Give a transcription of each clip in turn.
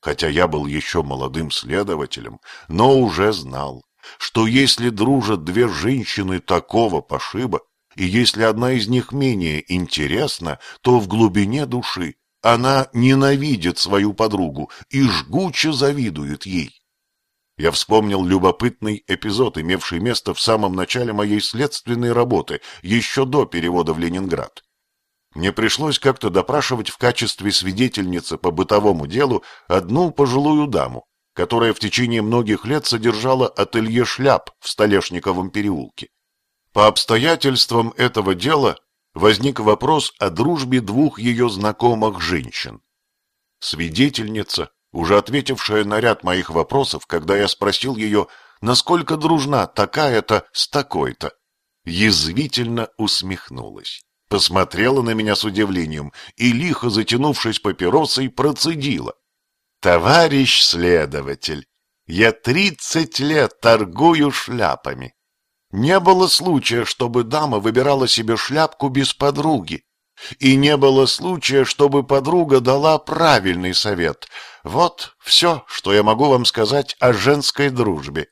хотя я был еще молодым следователем, но уже знал, что если дружат две женщины такого пошиба, и если одна из них менее интересна, то в глубине души она ненавидит свою подругу и жгуче завидует ей. Я вспомнил любопытный эпизод, имевший место в самом начале моей следственной работы, еще до перевода в Ленинград. Мне пришлось как-то допрашивать в качестве свидетельницы по бытовому делу одну пожилую даму, которая в течение многих лет содержала ателье шляп в Столешниковом переулке. По обстоятельствам этого дела возник вопрос о дружбе двух ее знакомых женщин. Свидетельница, уже ответившая на ряд моих вопросов, когда я спросил ее, насколько дружна такая-то с такой-то, язвительно усмехнулась, посмотрела на меня с удивлением и, лихо затянувшись папиросой, процедила. «Товарищ следователь, я тридцать лет торгую шляпами. Не было случая, чтобы дама выбирала себе шляпку без подруги. И не было случая, чтобы подруга дала правильный совет. Вот все, что я могу вам сказать о женской дружбе.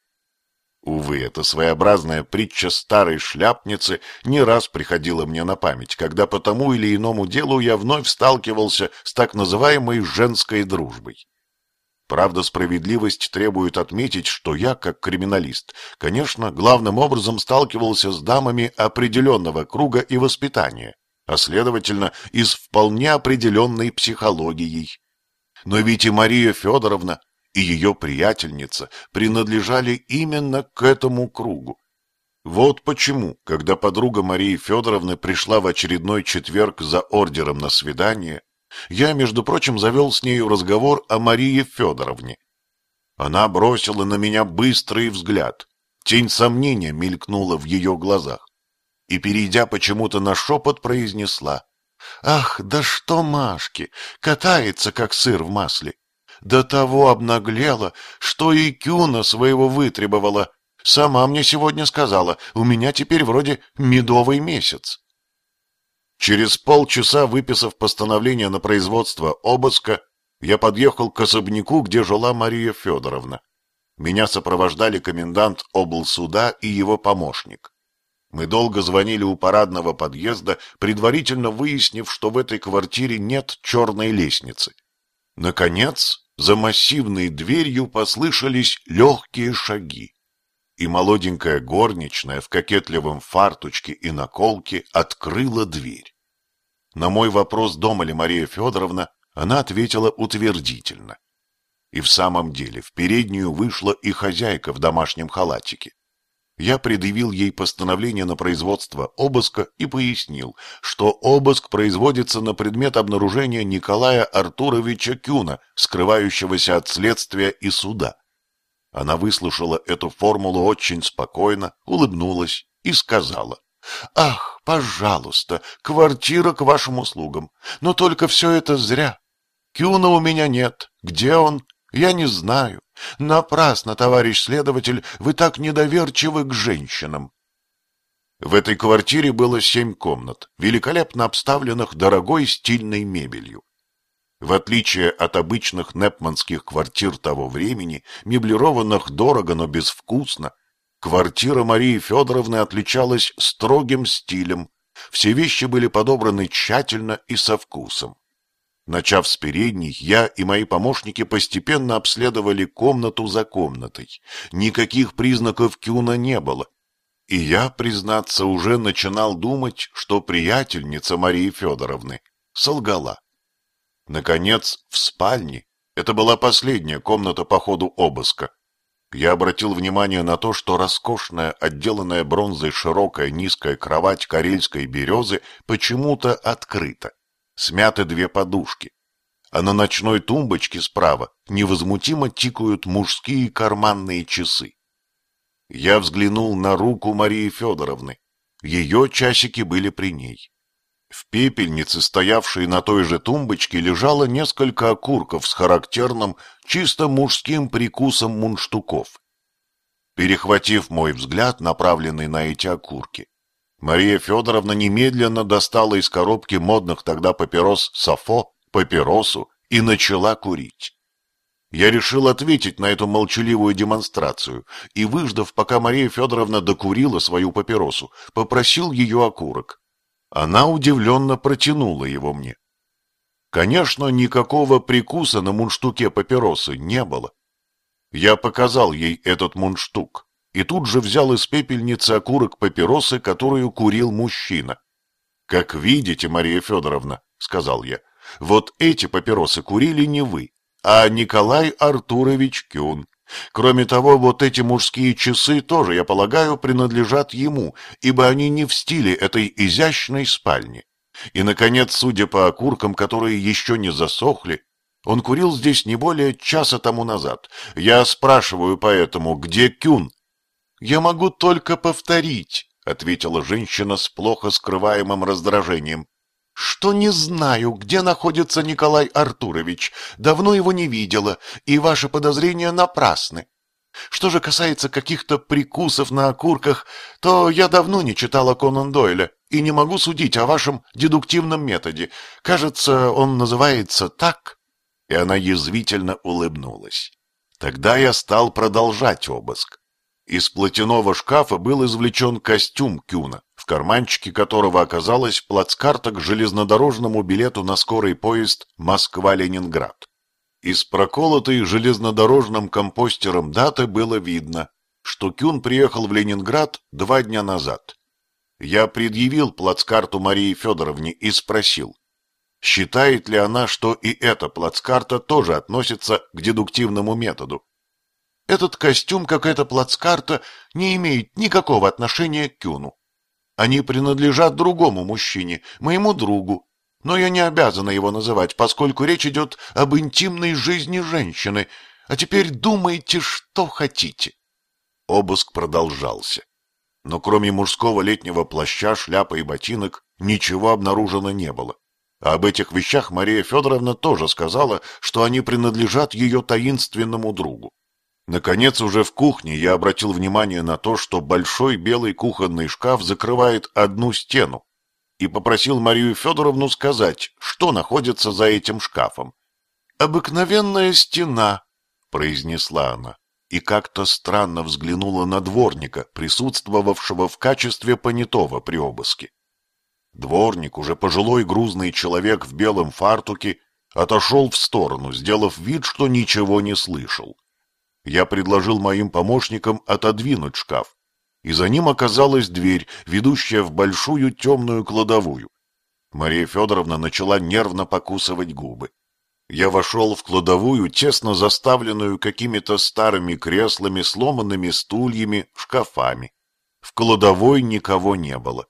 Увы, эта своеобразная притча старой шляпницы не раз приходила мне на память, когда по тому или иному делу я вновь сталкивался с так называемой женской дружбой. Правда, справедливость требует отметить, что я, как криминалист, конечно, главным образом сталкивался с дамами определенного круга и воспитания, а следовательно, и с вполне определенной психологией. Но ведь и Мария Федоровна, и ее приятельница принадлежали именно к этому кругу. Вот почему, когда подруга Марии Федоровны пришла в очередной четверг за ордером на свидание, я, между прочим, завел с нею разговор о Марии Федоровне. Она бросила на меня быстрый взгляд. Тень сомнения мелькнула в ее глазах. И, перейдя почему-то на шепот, произнесла. «Ах, да что Машки! Катается, как сыр в масле! До того обнаглела, что и Кюна своего вытребовала. Сама мне сегодня сказала, у меня теперь вроде медовый месяц». Через полчаса, выписав постановление на производство обыска, я подъехал к особняку, где жила Мария Федоровна. Меня сопровождали комендант облсуда и его помощник. Мы долго звонили у парадного подъезда, предварительно выяснив, что в этой квартире нет черной лестницы. Наконец, за массивной дверью послышались легкие шаги и молоденькая горничная в кокетливом фартучке и наколке открыла дверь. На мой вопрос, дома ли Мария Федоровна, она ответила утвердительно. И в самом деле в переднюю вышла и хозяйка в домашнем халатике. Я предъявил ей постановление на производство обыска и пояснил, что обыск производится на предмет обнаружения Николая Артуровича Кюна, скрывающегося от следствия и суда. Она выслушала эту формулу очень спокойно, улыбнулась и сказала. «Ах, пожалуйста, квартира к вашим услугам. Но только все это зря. Кюна у меня нет. Где он? Я не знаю. Напрасно, товарищ следователь, вы так недоверчивы к женщинам». В этой квартире было семь комнат, великолепно обставленных дорогой стильной мебелью. В отличие от обычных непманских квартир того времени, меблированных дорого, но безвкусно, квартира Марии Федоровны отличалась строгим стилем. Все вещи были подобраны тщательно и со вкусом. Начав с передней, я и мои помощники постепенно обследовали комнату за комнатой. Никаких признаков Кюна не было. И я, признаться, уже начинал думать, что приятельница Марии Федоровны солгала. Наконец, в спальне, это была последняя комната по ходу обыска, я обратил внимание на то, что роскошная, отделанная бронзой широкая низкая кровать карельской березы почему-то открыта. Смяты две подушки. А на ночной тумбочке справа невозмутимо тикают мужские карманные часы. Я взглянул на руку Марии Федоровны. Ее часики были при ней. В пепельнице, стоявшей на той же тумбочке, лежало несколько окурков с характерным, чисто мужским прикусом мунштуков. Перехватив мой взгляд, направленный на эти окурки, Мария Федоровна немедленно достала из коробки модных тогда папирос Сафо, папиросу и начала курить. Я решил ответить на эту молчаливую демонстрацию и, выждав, пока Мария Федоровна докурила свою папиросу, попросил ее окурок. Она удивленно протянула его мне. Конечно, никакого прикуса на мундштуке папиросы не было. Я показал ей этот мундштук и тут же взял из пепельницы окурок папиросы, которую курил мужчина. «Как видите, Мария Федоровна», — сказал я, — «вот эти папиросы курили не вы, а Николай Артурович Кюн. Кроме того, вот эти мужские часы тоже, я полагаю, принадлежат ему, ибо они не в стиле этой изящной спальни. И, наконец, судя по окуркам, которые еще не засохли, он курил здесь не более часа тому назад. Я спрашиваю поэтому, где Кюн? Я могу только повторить, ответила женщина с плохо скрываемым раздражением что не знаю, где находится Николай Артурович, давно его не видела, и ваши подозрения напрасны. Что же касается каких-то прикусов на окурках, то я давно не читала Конан Дойля и не могу судить о вашем дедуктивном методе. Кажется, он называется так. И она язвительно улыбнулась. Тогда я стал продолжать обыск. Из платяного шкафа был извлечен костюм Кюна, в карманчике которого оказалась плацкарта к железнодорожному билету на скорый поезд Москва-Ленинград. Из проколотой железнодорожным компостером даты было видно, что Кюн приехал в Ленинград два дня назад. Я предъявил плацкарту Марии Федоровне и спросил, считает ли она, что и эта плацкарта тоже относится к дедуктивному методу. Этот костюм, как эта плацкарта, не имеет никакого отношения к Кюну. Они принадлежат другому мужчине, моему другу, но я не обязана его называть, поскольку речь идет об интимной жизни женщины. А теперь думайте, что хотите. Обыск продолжался. Но кроме мужского летнего плаща, шляпы и ботинок ничего обнаружено не было. А об этих вещах Мария Федоровна тоже сказала, что они принадлежат ее таинственному другу. Наконец, уже в кухне я обратил внимание на то, что большой белый кухонный шкаф закрывает одну стену, и попросил Марию Федоровну сказать, что находится за этим шкафом. «Обыкновенная стена», — произнесла она, и как-то странно взглянула на дворника, присутствовавшего в качестве понятого при обыске. Дворник, уже пожилой грузный человек в белом фартуке, отошел в сторону, сделав вид, что ничего не слышал я предложил моим помощникам отодвинуть шкаф, и за ним оказалась дверь, ведущая в большую темную кладовую. Мария Федоровна начала нервно покусывать губы. Я вошел в кладовую, тесно заставленную какими-то старыми креслами, сломанными стульями, шкафами. В кладовой никого не было.